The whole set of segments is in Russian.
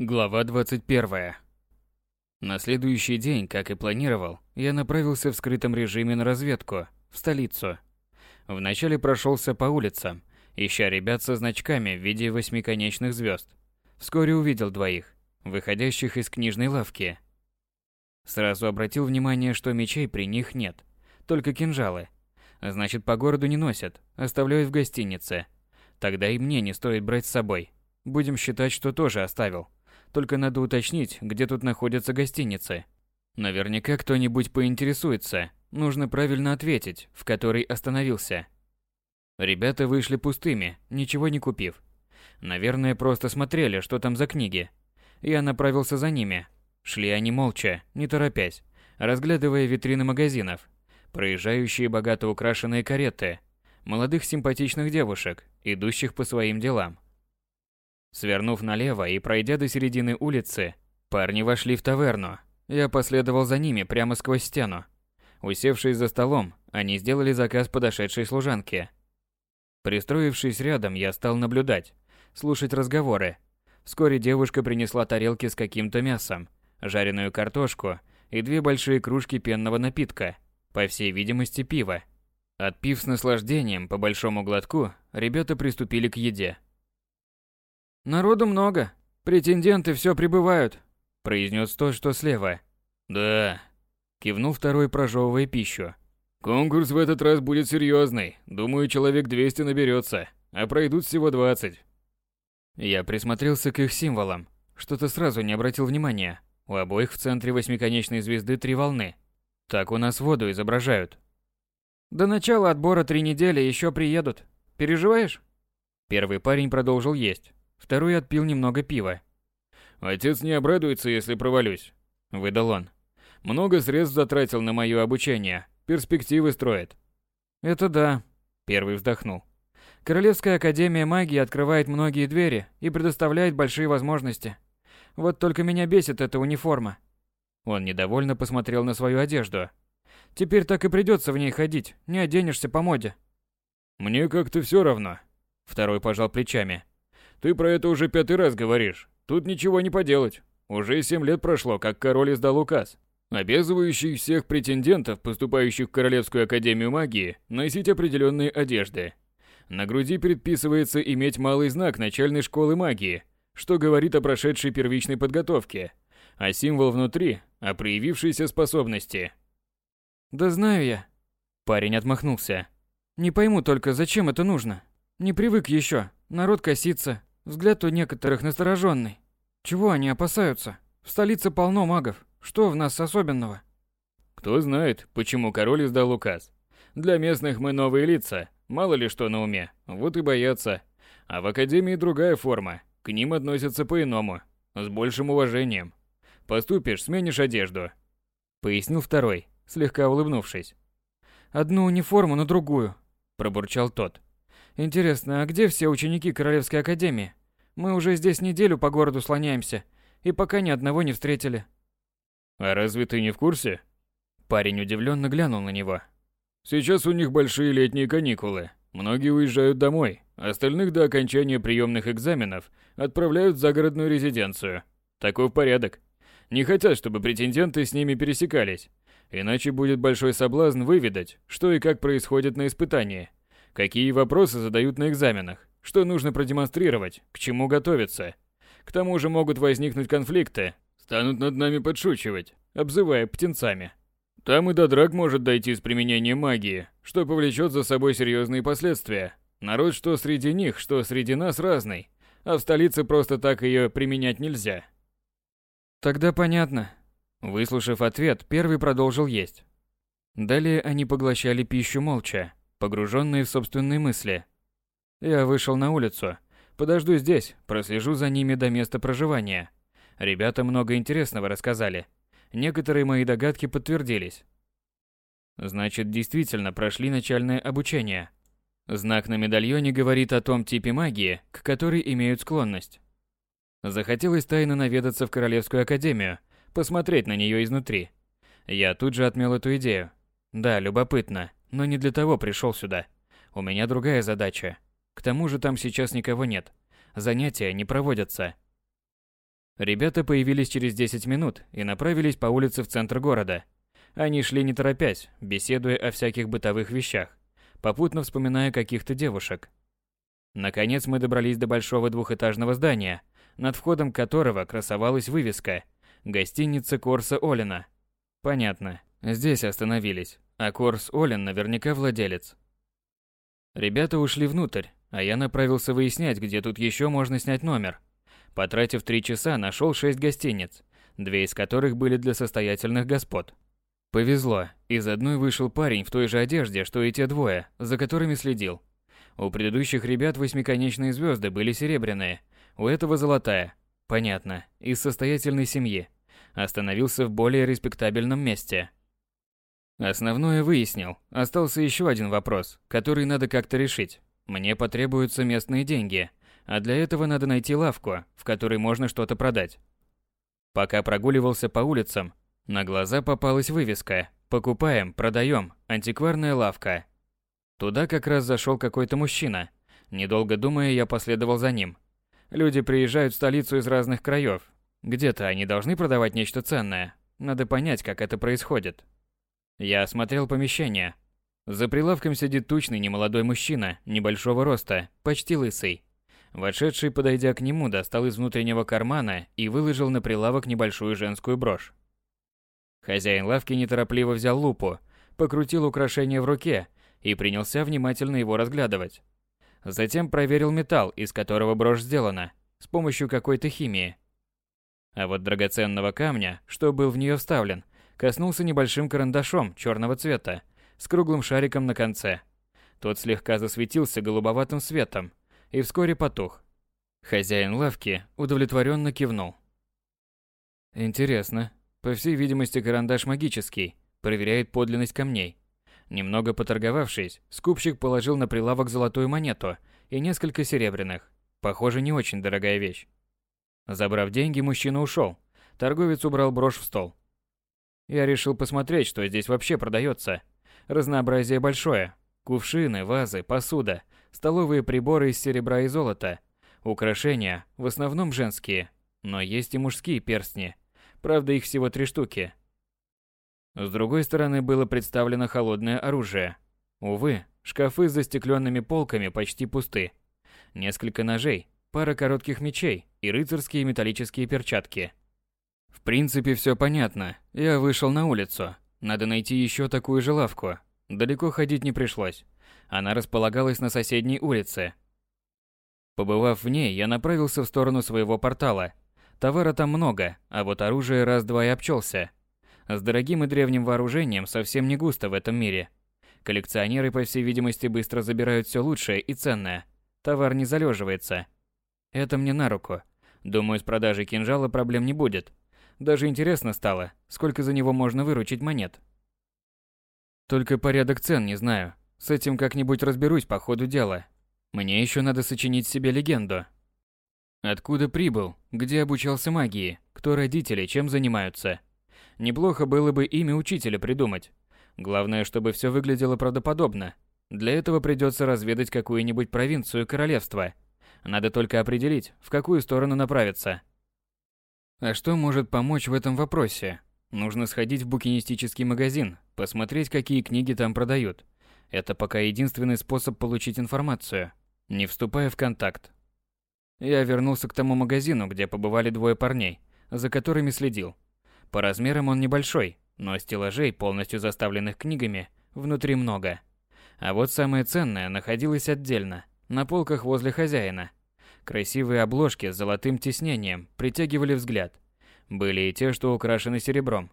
Глава 21. На следующий день, как и планировал, я направился в скрытом режиме на разведку, в столицу. Вначале прошелся по улицам, ища ребят со значками в виде восьмиконечных звезд. Вскоре увидел двоих, выходящих из книжной лавки. Сразу обратил внимание, что мечей при них нет, только кинжалы. Значит, по городу не носят, оставляют в гостинице. Тогда и мне не стоит брать с собой. Будем считать, что тоже оставил. Только надо уточнить, где тут находятся гостиницы. Наверняка кто-нибудь поинтересуется. Нужно правильно ответить, в которой остановился. Ребята вышли пустыми, ничего не купив. Наверное, просто смотрели, что там за книги. Я направился за ними. Шли они молча, не торопясь, разглядывая витрины магазинов, проезжающие богато украшенные кареты, молодых симпатичных девушек, идущих по своим делам. Свернув налево и пройдя до середины улицы, парни вошли в таверну. Я последовал за ними прямо сквозь стену. Усевшись за столом, они сделали заказ подошедшей служанке. Пристроившись рядом, я стал наблюдать, слушать разговоры. Вскоре девушка принесла тарелки с каким-то мясом, жареную картошку и две большие кружки пенного напитка, по всей видимости пива. Отпив с наслаждением по большому глотку, ребята приступили к еде. Народу много. Претенденты все прибывают, произнес то, что слева. Да, кивнул второй, прожевывая пищу. Конкурс в этот раз будет серьезный. Думаю, человек 200 наберется, а пройдут всего 20. Я присмотрелся к их символам. Что-то сразу не обратил внимания. У обоих в центре восьмиконечной звезды три волны. Так у нас воду изображают. До начала отбора три недели еще приедут. Переживаешь? Первый парень продолжил есть. Второй отпил немного пива. «Отец не обрадуется, если провалюсь», – выдал он. «Много средств затратил на мое обучение. Перспективы строит». «Это да», – первый вздохнул. «Королевская академия магии открывает многие двери и предоставляет большие возможности. Вот только меня бесит эта униформа». Он недовольно посмотрел на свою одежду. «Теперь так и придется в ней ходить, не оденешься по моде». «Мне как-то все равно», – второй пожал плечами. Ты про это уже пятый раз говоришь. Тут ничего не поделать. Уже семь лет прошло, как король издал указ, обязывающий всех претендентов, поступающих в Королевскую Академию Магии, носить определенные одежды. На груди предписывается иметь малый знак начальной школы магии, что говорит о прошедшей первичной подготовке, а символ внутри – о проявившейся способности. «Да знаю я». Парень отмахнулся. «Не пойму только, зачем это нужно. Не привык еще. Народ косится, Взгляд у некоторых настороженный. Чего они опасаются? В столице полно магов. Что в нас особенного? Кто знает, почему король издал указ. Для местных мы новые лица, мало ли что на уме, вот и боятся. А в академии другая форма, к ним относятся по-иному, с большим уважением. Поступишь, сменишь одежду. Пояснил второй, слегка улыбнувшись. Одну униформу на другую, пробурчал тот. Интересно, а где все ученики Королевской Академии? Мы уже здесь неделю по городу слоняемся, и пока ни одного не встретили. А разве ты не в курсе? Парень удивленно глянул на него. Сейчас у них большие летние каникулы. Многие уезжают домой, остальных до окончания приемных экзаменов отправляют в загородную резиденцию. Такой порядок. Не хотят, чтобы претенденты с ними пересекались. Иначе будет большой соблазн выведать, что и как происходит на испытании. Какие вопросы задают на экзаменах что нужно продемонстрировать, к чему готовиться. К тому же могут возникнуть конфликты, станут над нами подшучивать, обзывая птенцами. Там и до драк может дойти с применением магии, что повлечет за собой серьезные последствия. Народ что среди них, что среди нас разный, а в столице просто так ее применять нельзя. Тогда понятно. Выслушав ответ, первый продолжил есть. Далее они поглощали пищу молча, погруженные в собственные мысли – я вышел на улицу. Подожду здесь, прослежу за ними до места проживания. Ребята много интересного рассказали. Некоторые мои догадки подтвердились. Значит, действительно прошли начальное обучение. Знак на медальоне говорит о том типе магии, к которой имеют склонность. Захотелось тайно наведаться в Королевскую Академию, посмотреть на нее изнутри. Я тут же отмел эту идею. Да, любопытно, но не для того пришел сюда. У меня другая задача. К тому же там сейчас никого нет. Занятия не проводятся. Ребята появились через 10 минут и направились по улице в центр города. Они шли не торопясь, беседуя о всяких бытовых вещах, попутно вспоминая каких-то девушек. Наконец мы добрались до большого двухэтажного здания, над входом которого красовалась вывеска «Гостиница Корса Олина». Понятно, здесь остановились, а Корс Олин наверняка владелец. Ребята ушли внутрь, а я направился выяснять, где тут еще можно снять номер. Потратив три часа, нашел шесть гостиниц, две из которых были для состоятельных господ. Повезло, из одной вышел парень в той же одежде, что и те двое, за которыми следил. У предыдущих ребят восьмиконечные звезды были серебряные, у этого золотая. Понятно, из состоятельной семьи. Остановился в более респектабельном месте. Основное выяснил. Остался еще один вопрос, который надо как-то решить. Мне потребуются местные деньги, а для этого надо найти лавку, в которой можно что-то продать. Пока прогуливался по улицам, на глаза попалась вывеска «Покупаем, продаем, антикварная лавка». Туда как раз зашел какой-то мужчина. Недолго думая, я последовал за ним. Люди приезжают в столицу из разных краев. Где-то они должны продавать нечто ценное. Надо понять, как это происходит. Я осмотрел помещение. За прилавком сидит тучный немолодой мужчина, небольшого роста, почти лысый. Вошедший, подойдя к нему, достал из внутреннего кармана и выложил на прилавок небольшую женскую брошь. Хозяин лавки неторопливо взял лупу, покрутил украшение в руке и принялся внимательно его разглядывать. Затем проверил металл, из которого брошь сделана, с помощью какой-то химии. А вот драгоценного камня, что был в нее вставлен, коснулся небольшим карандашом черного цвета с круглым шариком на конце. Тот слегка засветился голубоватым светом и вскоре потух. Хозяин лавки удовлетворенно кивнул. Интересно. По всей видимости, карандаш магический, проверяет подлинность камней. Немного поторговавшись, скупщик положил на прилавок золотую монету и несколько серебряных. Похоже, не очень дорогая вещь. Забрав деньги, мужчина ушел. Торговец убрал брошь в стол. Я решил посмотреть, что здесь вообще продается. Разнообразие большое. Кувшины, вазы, посуда, столовые приборы из серебра и золота. Украшения, в основном женские. Но есть и мужские перстни. Правда, их всего три штуки. С другой стороны было представлено холодное оружие. Увы, шкафы с застекленными полками почти пусты. Несколько ножей, пара коротких мечей и рыцарские металлические перчатки. В принципе, все понятно. Я вышел на улицу. Надо найти еще такую же лавку. Далеко ходить не пришлось. Она располагалась на соседней улице. Побывав в ней, я направился в сторону своего портала. Товара там много, а вот оружие раз-два и обчелся. С дорогим и древним вооружением совсем не густо в этом мире. Коллекционеры, по всей видимости, быстро забирают все лучшее и ценное. Товар не залеживается. Это мне на руку. Думаю, с продажей кинжала проблем не будет. Даже интересно стало, сколько за него можно выручить монет. Только порядок цен не знаю. С этим как-нибудь разберусь по ходу дела. Мне еще надо сочинить себе легенду. Откуда прибыл, где обучался магии, кто родители, чем занимаются. Неплохо было бы имя учителя придумать. Главное, чтобы все выглядело правдоподобно. Для этого придется разведать какую-нибудь провинцию королевства. Надо только определить, в какую сторону направиться. А что может помочь в этом вопросе? Нужно сходить в букинистический магазин, посмотреть, какие книги там продают. Это пока единственный способ получить информацию, не вступая в контакт. Я вернулся к тому магазину, где побывали двое парней, за которыми следил. По размерам он небольшой, но стеллажей, полностью заставленных книгами, внутри много. А вот самое ценное находилось отдельно, на полках возле хозяина. Красивые обложки с золотым тиснением притягивали взгляд. Были и те, что украшены серебром.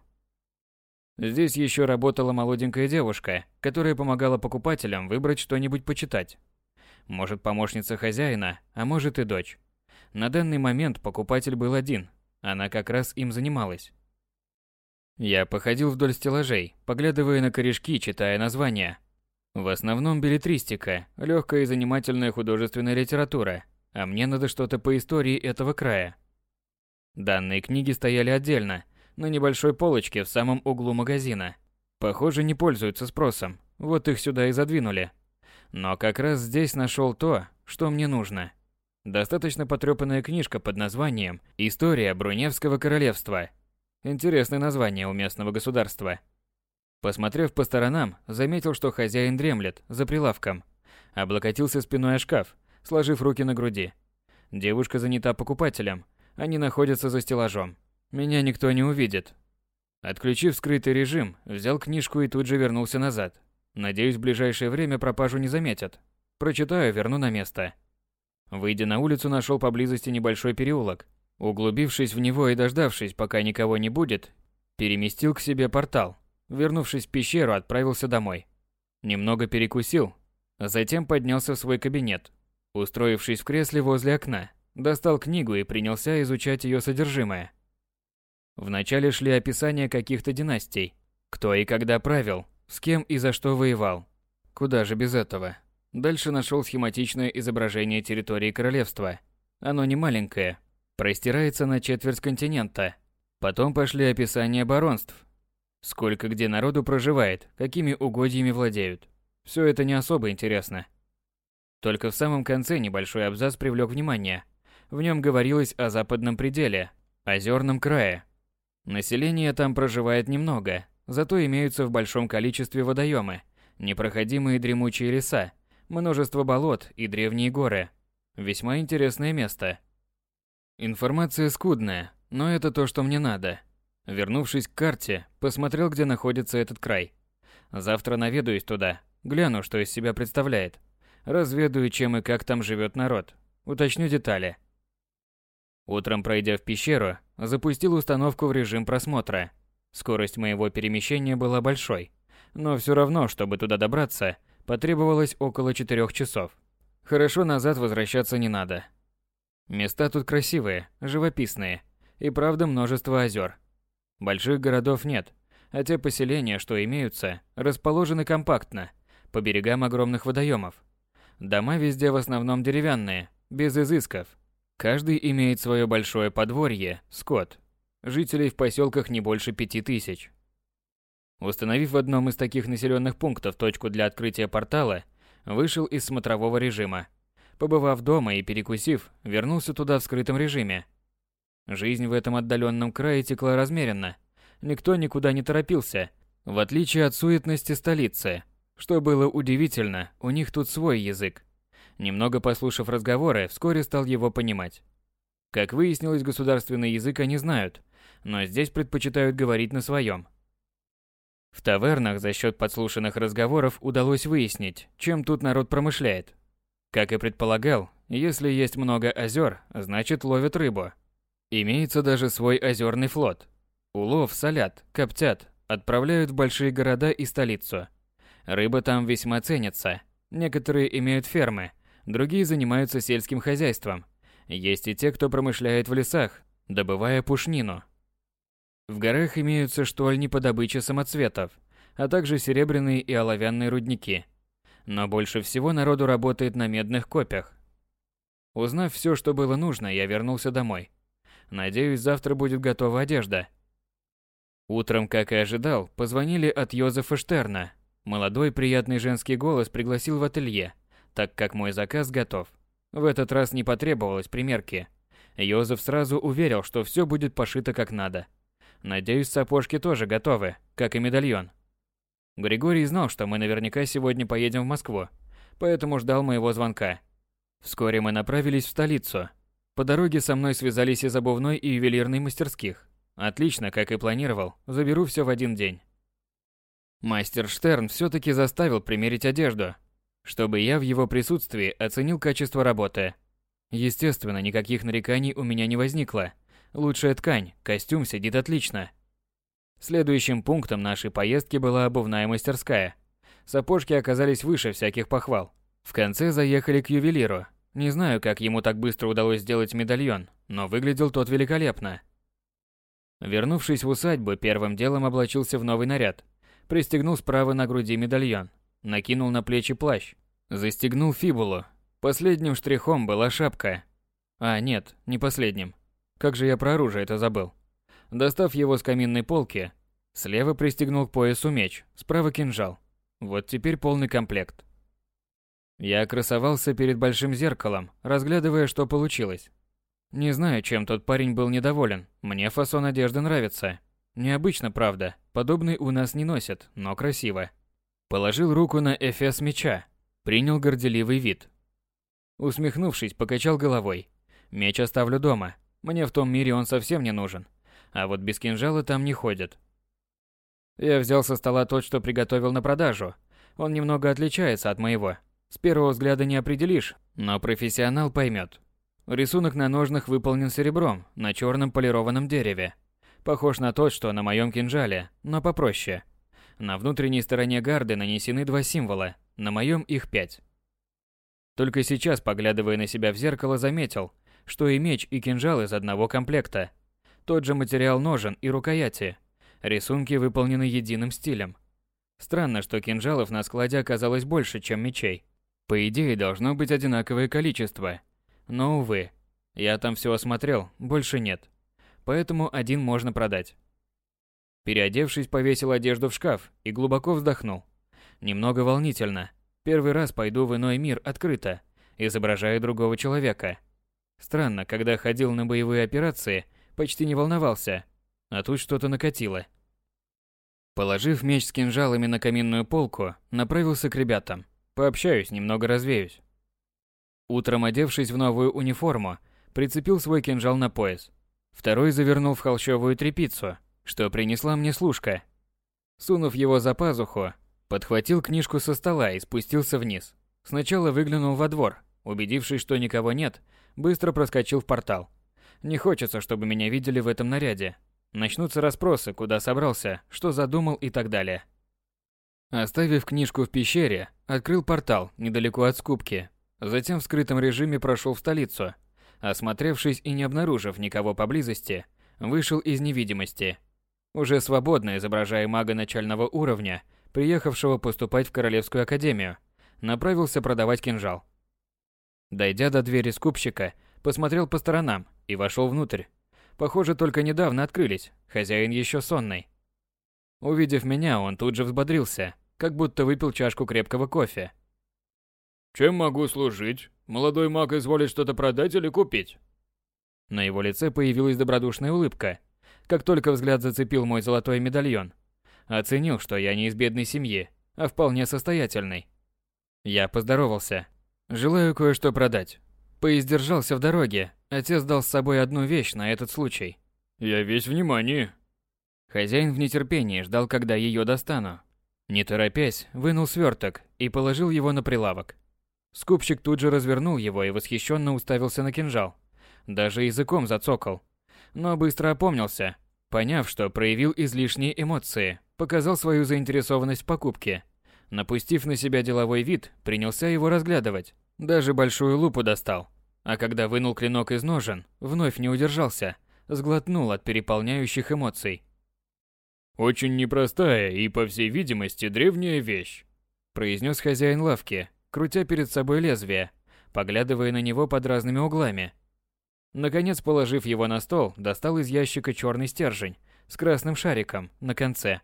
Здесь еще работала молоденькая девушка, которая помогала покупателям выбрать что-нибудь почитать. Может, помощница хозяина, а может и дочь. На данный момент покупатель был один, она как раз им занималась. Я походил вдоль стеллажей, поглядывая на корешки, читая названия. В основном билетристика, легкая и занимательная художественная литература, а мне надо что-то по истории этого края. Данные книги стояли отдельно, на небольшой полочке в самом углу магазина. Похоже, не пользуются спросом, вот их сюда и задвинули. Но как раз здесь нашел то, что мне нужно. Достаточно потрепанная книжка под названием «История Бруневского королевства». Интересное название у местного государства. Посмотрев по сторонам, заметил, что хозяин дремлет за прилавком. Облокотился спиной о шкаф, сложив руки на груди. Девушка занята покупателем. Они находятся за стеллажом. Меня никто не увидит. Отключив скрытый режим, взял книжку и тут же вернулся назад. Надеюсь, в ближайшее время пропажу не заметят. Прочитаю, верну на место. Выйдя на улицу, нашел поблизости небольшой переулок. Углубившись в него и дождавшись, пока никого не будет, переместил к себе портал. Вернувшись в пещеру, отправился домой. Немного перекусил, затем поднялся в свой кабинет. Устроившись в кресле возле окна, достал книгу и принялся изучать ее содержимое. Вначале шли описания каких-то династий, кто и когда правил, с кем и за что воевал. Куда же без этого? Дальше нашел схематичное изображение территории королевства. Оно не маленькое, простирается на четверть континента. Потом пошли описания баронств. Сколько где народу проживает, какими угодьями владеют. Все это не особо интересно. Только в самом конце небольшой абзац привлек внимание. В нем говорилось о западном пределе, озерном крае. Население там проживает немного, зато имеются в большом количестве водоемы, непроходимые дремучие леса, множество болот и древние горы. Весьма интересное место. Информация скудная, но это то, что мне надо. Вернувшись к карте, посмотрел, где находится этот край. Завтра наведаюсь туда, гляну, что из себя представляет. Разведаю, чем и как там живет народ. Уточню детали. Утром, пройдя в пещеру, запустил установку в режим просмотра. Скорость моего перемещения была большой, но все равно, чтобы туда добраться, Потребовалось около четырех часов. Хорошо назад возвращаться не надо. Места тут красивые, живописные. И правда множество озер. Больших городов нет, а те поселения, что имеются, расположены компактно, по берегам огромных водоемов. Дома везде в основном деревянные, без изысков. Каждый имеет свое большое подворье, скот. Жителей в поселках не больше пяти тысяч. Установив в одном из таких населенных пунктов точку для открытия портала, вышел из смотрового режима. Побывав дома и перекусив, вернулся туда в скрытом режиме. Жизнь в этом отдаленном крае текла размеренно. Никто никуда не торопился, в отличие от суетности столицы. Что было удивительно, у них тут свой язык. Немного послушав разговоры, вскоре стал его понимать. Как выяснилось, государственный язык они знают, но здесь предпочитают говорить на своем. В тавернах за счет подслушанных разговоров удалось выяснить, чем тут народ промышляет. Как и предполагал, если есть много озер, значит ловят рыбу. Имеется даже свой озерный флот. Улов солят, коптят, отправляют в большие города и столицу. Рыба там весьма ценится. Некоторые имеют фермы, другие занимаются сельским хозяйством. Есть и те, кто промышляет в лесах, добывая пушнину. В горах имеются штольни по добыче самоцветов, а также серебряные и оловянные рудники. Но больше всего народу работает на медных копьях. Узнав все, что было нужно, я вернулся домой. Надеюсь, завтра будет готова одежда. Утром, как и ожидал, позвонили от Йозефа Штерна. Молодой приятный женский голос пригласил в ателье, так как мой заказ готов. В этот раз не потребовалось примерки. Йозеф сразу уверил, что все будет пошито как надо. Надеюсь, сапожки тоже готовы, как и медальон. Григорий знал, что мы наверняка сегодня поедем в Москву, поэтому ждал моего звонка. Вскоре мы направились в столицу. По дороге со мной связались из обувной и ювелирной мастерских. Отлично, как и планировал, заберу все в один день. Мастер Штерн все-таки заставил примерить одежду, чтобы я в его присутствии оценил качество работы. Естественно, никаких нареканий у меня не возникло – Лучшая ткань, костюм сидит отлично. Следующим пунктом нашей поездки была обувная мастерская. Сапожки оказались выше всяких похвал. В конце заехали к ювелиру. Не знаю, как ему так быстро удалось сделать медальон, но выглядел тот великолепно. Вернувшись в усадьбу, первым делом облачился в новый наряд. Пристегнул справа на груди медальон, накинул на плечи плащ, застегнул фибулу. Последним штрихом была шапка. А, нет, не последним. Как же я про оружие это забыл. Достав его с каминной полки, слева пристегнул к поясу меч, справа кинжал. Вот теперь полный комплект. Я красовался перед большим зеркалом, разглядывая, что получилось. Не знаю, чем тот парень был недоволен. Мне фасон одежды нравится. Необычно, правда. Подобный у нас не носят, но красиво. Положил руку на эфес меча. Принял горделивый вид. Усмехнувшись, покачал головой. Меч оставлю дома. Мне в том мире он совсем не нужен. А вот без кинжала там не ходят. Я взял со стола тот, что приготовил на продажу. Он немного отличается от моего. С первого взгляда не определишь, но профессионал поймет. Рисунок на ножнах выполнен серебром на черном полированном дереве. Похож на тот, что на моем кинжале, но попроще. На внутренней стороне гарды нанесены два символа, на моем их пять. Только сейчас, поглядывая на себя в зеркало, заметил, что и меч, и кинжал из одного комплекта. Тот же материал ножен и рукояти. Рисунки выполнены единым стилем. Странно, что кинжалов на складе оказалось больше, чем мечей. По идее, должно быть одинаковое количество. Но, увы, я там все осмотрел, больше нет. Поэтому один можно продать. Переодевшись, повесил одежду в шкаф и глубоко вздохнул. Немного волнительно. Первый раз пойду в иной мир открыто, изображая другого человека. Странно, когда ходил на боевые операции, почти не волновался, а тут что-то накатило. Положив меч с кинжалами на каминную полку, направился к ребятам. Пообщаюсь, немного развеюсь. Утром, одевшись в новую униформу, прицепил свой кинжал на пояс. Второй завернул в холщовую тряпицу, что принесла мне служка. Сунув его за пазуху, Подхватил книжку со стола и спустился вниз. Сначала выглянул во двор. Убедившись, что никого нет, быстро проскочил в портал. Не хочется, чтобы меня видели в этом наряде. Начнутся расспросы, куда собрался, что задумал и так далее. Оставив книжку в пещере, открыл портал недалеко от скупки. Затем в скрытом режиме прошел в столицу. Осмотревшись и не обнаружив никого поблизости, вышел из невидимости. Уже свободно изображая мага начального уровня, приехавшего поступать в Королевскую академию, направился продавать кинжал. Дойдя до двери скупщика, посмотрел по сторонам и вошел внутрь. Похоже, только недавно открылись, хозяин еще сонный. Увидев меня, он тут же взбодрился, как будто выпил чашку крепкого кофе. «Чем могу служить? Молодой маг изволит что-то продать или купить?» На его лице появилась добродушная улыбка, как только взгляд зацепил мой золотой медальон – Оценил, что я не из бедной семьи, а вполне состоятельный. Я поздоровался. Желаю кое-что продать. Поиздержался в дороге. Отец дал с собой одну вещь на этот случай. Я весь внимание. Хозяин в нетерпении ждал, когда ее достану. Не торопясь, вынул сверток и положил его на прилавок. Скупщик тут же развернул его и восхищенно уставился на кинжал. Даже языком зацокал. Но быстро опомнился, поняв, что проявил излишние эмоции, показал свою заинтересованность в покупке. Напустив на себя деловой вид, принялся его разглядывать. Даже большую лупу достал. А когда вынул клинок из ножен, вновь не удержался, сглотнул от переполняющих эмоций. «Очень непростая и, по всей видимости, древняя вещь», произнес хозяин лавки, крутя перед собой лезвие, поглядывая на него под разными углами. Наконец, положив его на стол, достал из ящика черный стержень с красным шариком на конце.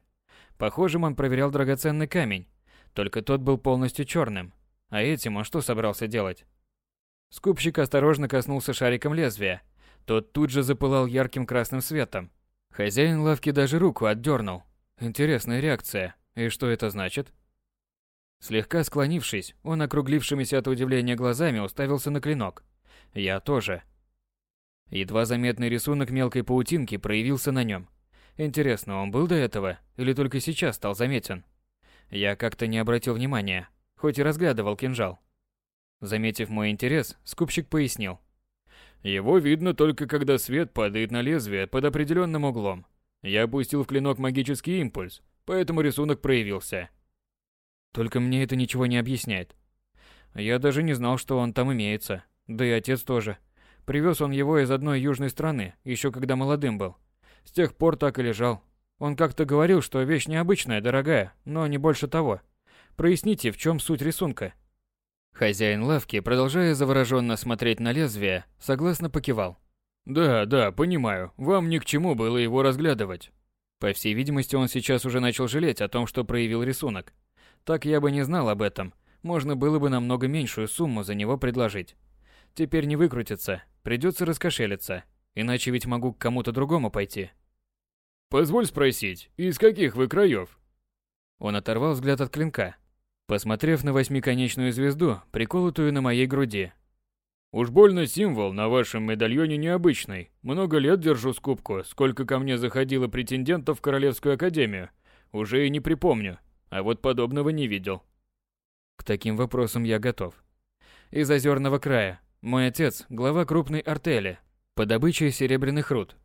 Похожим он проверял драгоценный камень, только тот был полностью черным. А этим он что собрался делать? Скупщик осторожно коснулся шариком лезвия. Тот тут же запылал ярким красным светом. Хозяин лавки даже руку отдернул. Интересная реакция. И что это значит? Слегка склонившись, он округлившимися от удивления глазами уставился на клинок. Я тоже. Едва заметный рисунок мелкой паутинки проявился на нем. Интересно, он был до этого или только сейчас стал заметен? Я как-то не обратил внимания, хоть и разглядывал кинжал. Заметив мой интерес, скупщик пояснил. Его видно только когда свет падает на лезвие под определенным углом. Я опустил в клинок магический импульс, поэтому рисунок проявился. Только мне это ничего не объясняет. Я даже не знал, что он там имеется. Да и отец тоже. Привез он его из одной южной страны, еще когда молодым был. С тех пор так и лежал. Он как-то говорил, что вещь необычная, дорогая, но не больше того. Проясните, в чем суть рисунка. Хозяин лавки, продолжая завороженно смотреть на лезвие, согласно покивал. Да, да, понимаю. Вам ни к чему было его разглядывать. По всей видимости, он сейчас уже начал жалеть о том, что проявил рисунок. Так я бы не знал об этом. можно было бы намного меньшую сумму за него предложить. Теперь не выкрутится, придется раскошелиться, иначе ведь могу к кому-то другому пойти. Позволь спросить, из каких вы краев? Он оторвал взгляд от клинка, посмотрев на восьмиконечную звезду, приколотую на моей груди. Уж больно символ на вашем медальоне необычный. Много лет держу скупку, сколько ко мне заходило претендентов в Королевскую Академию. Уже и не припомню, а вот подобного не видел. К таким вопросам я готов. Из озерного края. Мой отец – глава крупной артели по добыче серебряных руд.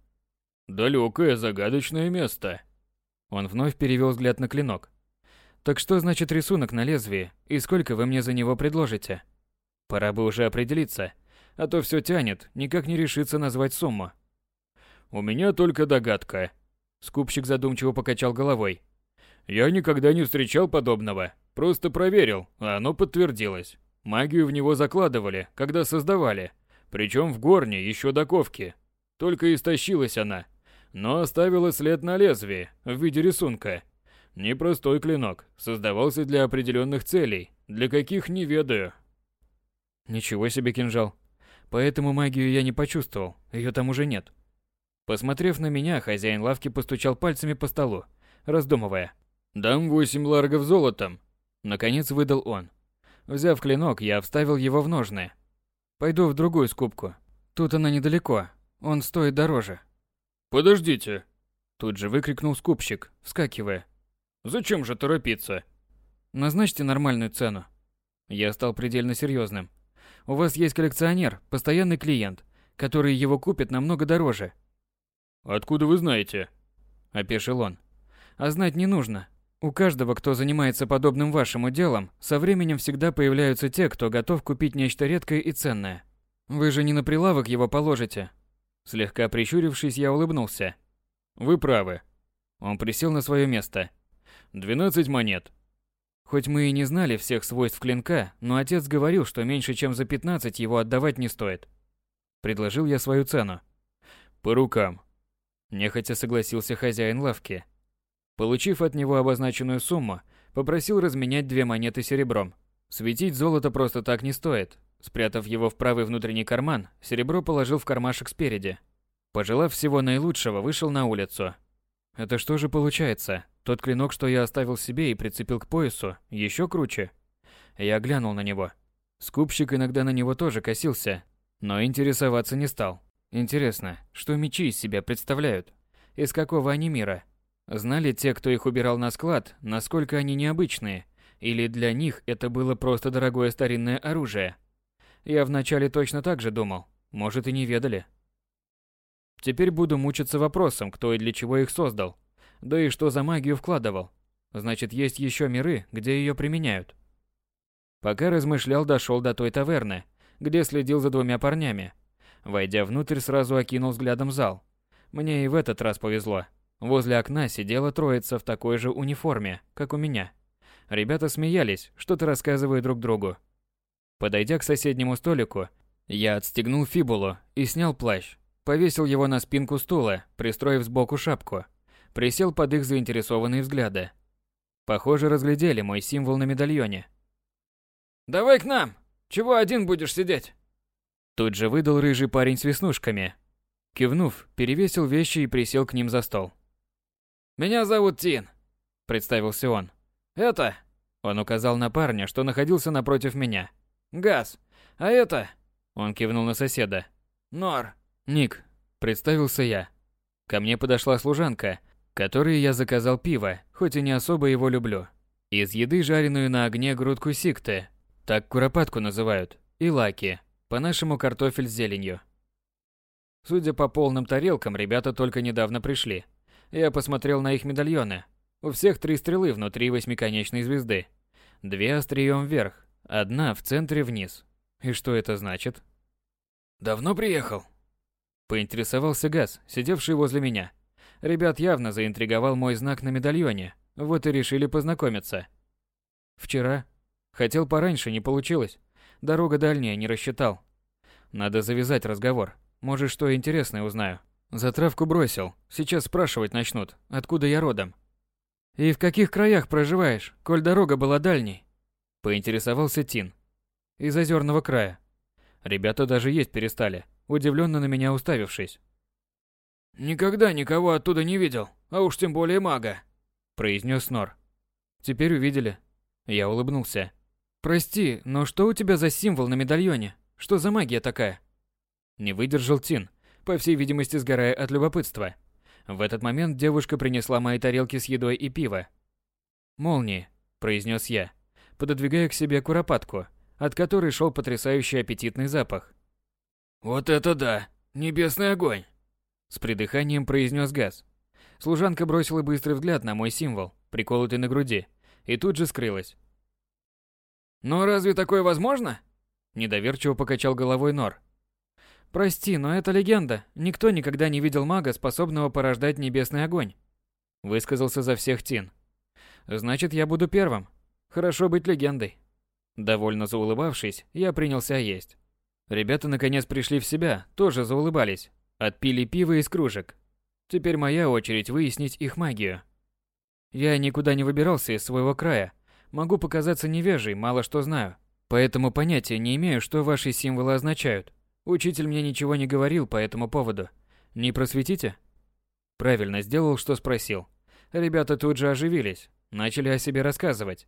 Далекое, загадочное место. Он вновь перевел взгляд на клинок. Так что значит рисунок на лезвии, и сколько вы мне за него предложите? Пора бы уже определиться, а то все тянет, никак не решится назвать сумму. У меня только догадка. Скупщик задумчиво покачал головой. Я никогда не встречал подобного. Просто проверил, а оно подтвердилось. Магию в него закладывали, когда создавали. Причем в горне, еще до ковки. Только истощилась она. Но оставила след на лезвии, в виде рисунка. Непростой клинок, создавался для определенных целей, для каких не ведаю. Ничего себе кинжал. Поэтому магию я не почувствовал, ее там уже нет. Посмотрев на меня, хозяин лавки постучал пальцами по столу, раздумывая. «Дам восемь ларгов золотом», — наконец выдал он. Взяв клинок, я вставил его в ножны. Пойду в другую скупку. Тут она недалеко, он стоит дороже. «Подождите!» Тут же выкрикнул скупщик, вскакивая. «Зачем же торопиться?» «Назначьте нормальную цену». Я стал предельно серьезным. У вас есть коллекционер, постоянный клиент, который его купит намного дороже. Откуда вы знаете? Опешил он. А знать не нужно. У каждого, кто занимается подобным вашему делом, со временем всегда появляются те, кто готов купить нечто редкое и ценное. Вы же не на прилавок его положите. Слегка прищурившись, я улыбнулся. Вы правы. Он присел на свое место. Двенадцать монет. Хоть мы и не знали всех свойств клинка, но отец говорил, что меньше чем за 15 его отдавать не стоит. Предложил я свою цену. По рукам. Нехотя согласился хозяин лавки. Получив от него обозначенную сумму, попросил разменять две монеты серебром. Светить золото просто так не стоит. Спрятав его в правый внутренний карман, серебро положил в кармашек спереди. Пожелав всего наилучшего, вышел на улицу. Это что же получается? Тот клинок, что я оставил себе и прицепил к поясу, еще круче. Я глянул на него. Скупщик иногда на него тоже косился, но интересоваться не стал. Интересно, что мечи из себя представляют? Из какого они мира? Знали те, кто их убирал на склад, насколько они необычные? Или для них это было просто дорогое старинное оружие? Я вначале точно так же думал. Может и не ведали. Теперь буду мучиться вопросом, кто и для чего их создал. Да и что за магию вкладывал? Значит, есть еще миры, где ее применяют. Пока размышлял, дошел до той таверны, где следил за двумя парнями. Войдя внутрь, сразу окинул взглядом зал. Мне и в этот раз повезло. Возле окна сидела троица в такой же униформе, как у меня. Ребята смеялись, что-то рассказывая друг другу. Подойдя к соседнему столику, я отстегнул фибулу и снял плащ. Повесил его на спинку стула, пристроив сбоку шапку – Присел под их заинтересованные взгляды. Похоже, разглядели мой символ на медальоне. «Давай к нам! Чего один будешь сидеть?» Тут же выдал рыжий парень с веснушками. Кивнув, перевесил вещи и присел к ним за стол. «Меня зовут Тин», — представился он. «Это...» — он указал на парня, что находился напротив меня. «Газ. А это...» — он кивнул на соседа. «Нор». «Ник», — представился я. Ко мне подошла служанка которые я заказал пиво, хоть и не особо его люблю. Из еды жареную на огне грудку сикты, так куропатку называют, и лаки, по-нашему картофель с зеленью. Судя по полным тарелкам, ребята только недавно пришли. Я посмотрел на их медальоны. У всех три стрелы внутри восьмиконечной звезды. Две острием вверх, одна в центре вниз. И что это значит? «Давно приехал?» Поинтересовался Газ, сидевший возле меня. Ребят явно заинтриговал мой знак на медальоне, вот и решили познакомиться. Вчера. Хотел пораньше, не получилось. Дорога дальняя, не рассчитал. Надо завязать разговор. Может, что интересное узнаю. Затравку бросил. Сейчас спрашивать начнут, откуда я родом. И в каких краях проживаешь, коль дорога была дальней? Поинтересовался Тин. Из озерного края. Ребята даже есть перестали, удивленно на меня уставившись. «Никогда никого оттуда не видел, а уж тем более мага», – произнес Нор. «Теперь увидели». Я улыбнулся. «Прости, но что у тебя за символ на медальоне? Что за магия такая?» Не выдержал Тин, по всей видимости сгорая от любопытства. В этот момент девушка принесла мои тарелки с едой и пиво. «Молнии», – произнес я, пододвигая к себе куропатку, от которой шел потрясающий аппетитный запах. «Вот это да! Небесный огонь!» С придыханием произнес Газ. Служанка бросила быстрый взгляд на мой символ, приколотый на груди, и тут же скрылась. «Но разве такое возможно?» Недоверчиво покачал головой Нор. «Прости, но это легенда. Никто никогда не видел мага, способного порождать небесный огонь», высказался за всех Тин. «Значит, я буду первым. Хорошо быть легендой». Довольно заулыбавшись, я принялся есть. Ребята наконец пришли в себя, тоже заулыбались. Отпили пиво из кружек. Теперь моя очередь выяснить их магию. Я никуда не выбирался из своего края. Могу показаться невежей, мало что знаю. Поэтому понятия не имею, что ваши символы означают. Учитель мне ничего не говорил по этому поводу. Не просветите? Правильно сделал, что спросил. Ребята тут же оживились, начали о себе рассказывать.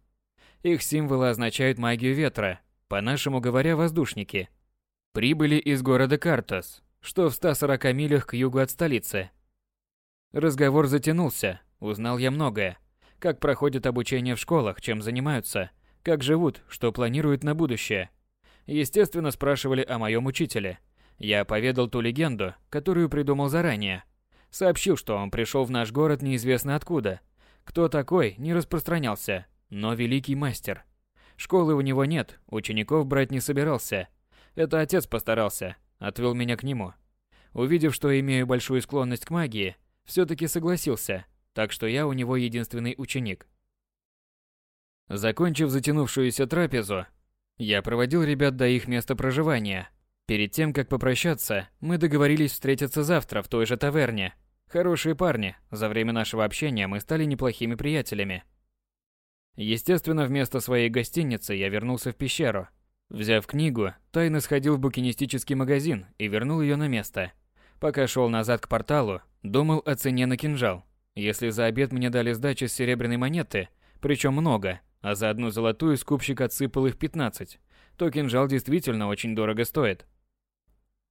Их символы означают магию ветра, по-нашему говоря, воздушники. Прибыли из города Картас, что в 140 милях к югу от столицы. Разговор затянулся, узнал я многое. Как проходит обучение в школах, чем занимаются, как живут, что планируют на будущее. Естественно, спрашивали о моем учителе. Я поведал ту легенду, которую придумал заранее. Сообщил, что он пришел в наш город неизвестно откуда. Кто такой, не распространялся, но великий мастер. Школы у него нет, учеников брать не собирался. Это отец постарался, отвел меня к нему. Увидев, что имею большую склонность к магии, все-таки согласился, так что я у него единственный ученик. Закончив затянувшуюся трапезу, я проводил ребят до их места проживания. Перед тем, как попрощаться, мы договорились встретиться завтра в той же таверне. Хорошие парни, за время нашего общения мы стали неплохими приятелями. Естественно, вместо своей гостиницы я вернулся в пещеру – Взяв книгу, тайно сходил в букинистический магазин и вернул ее на место. Пока шел назад к порталу, думал о цене на кинжал. Если за обед мне дали сдачи с серебряной монеты, причем много, а за одну золотую скупщик отсыпал их 15, то кинжал действительно очень дорого стоит.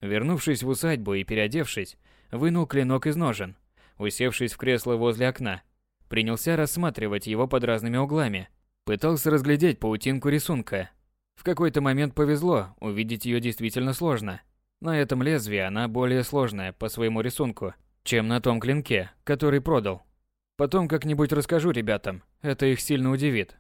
Вернувшись в усадьбу и переодевшись, вынул клинок из ножен, усевшись в кресло возле окна, принялся рассматривать его под разными углами, пытался разглядеть паутинку рисунка, в какой-то момент повезло, увидеть ее действительно сложно. На этом лезвии она более сложная по своему рисунку, чем на том клинке, который продал. Потом как-нибудь расскажу ребятам, это их сильно удивит.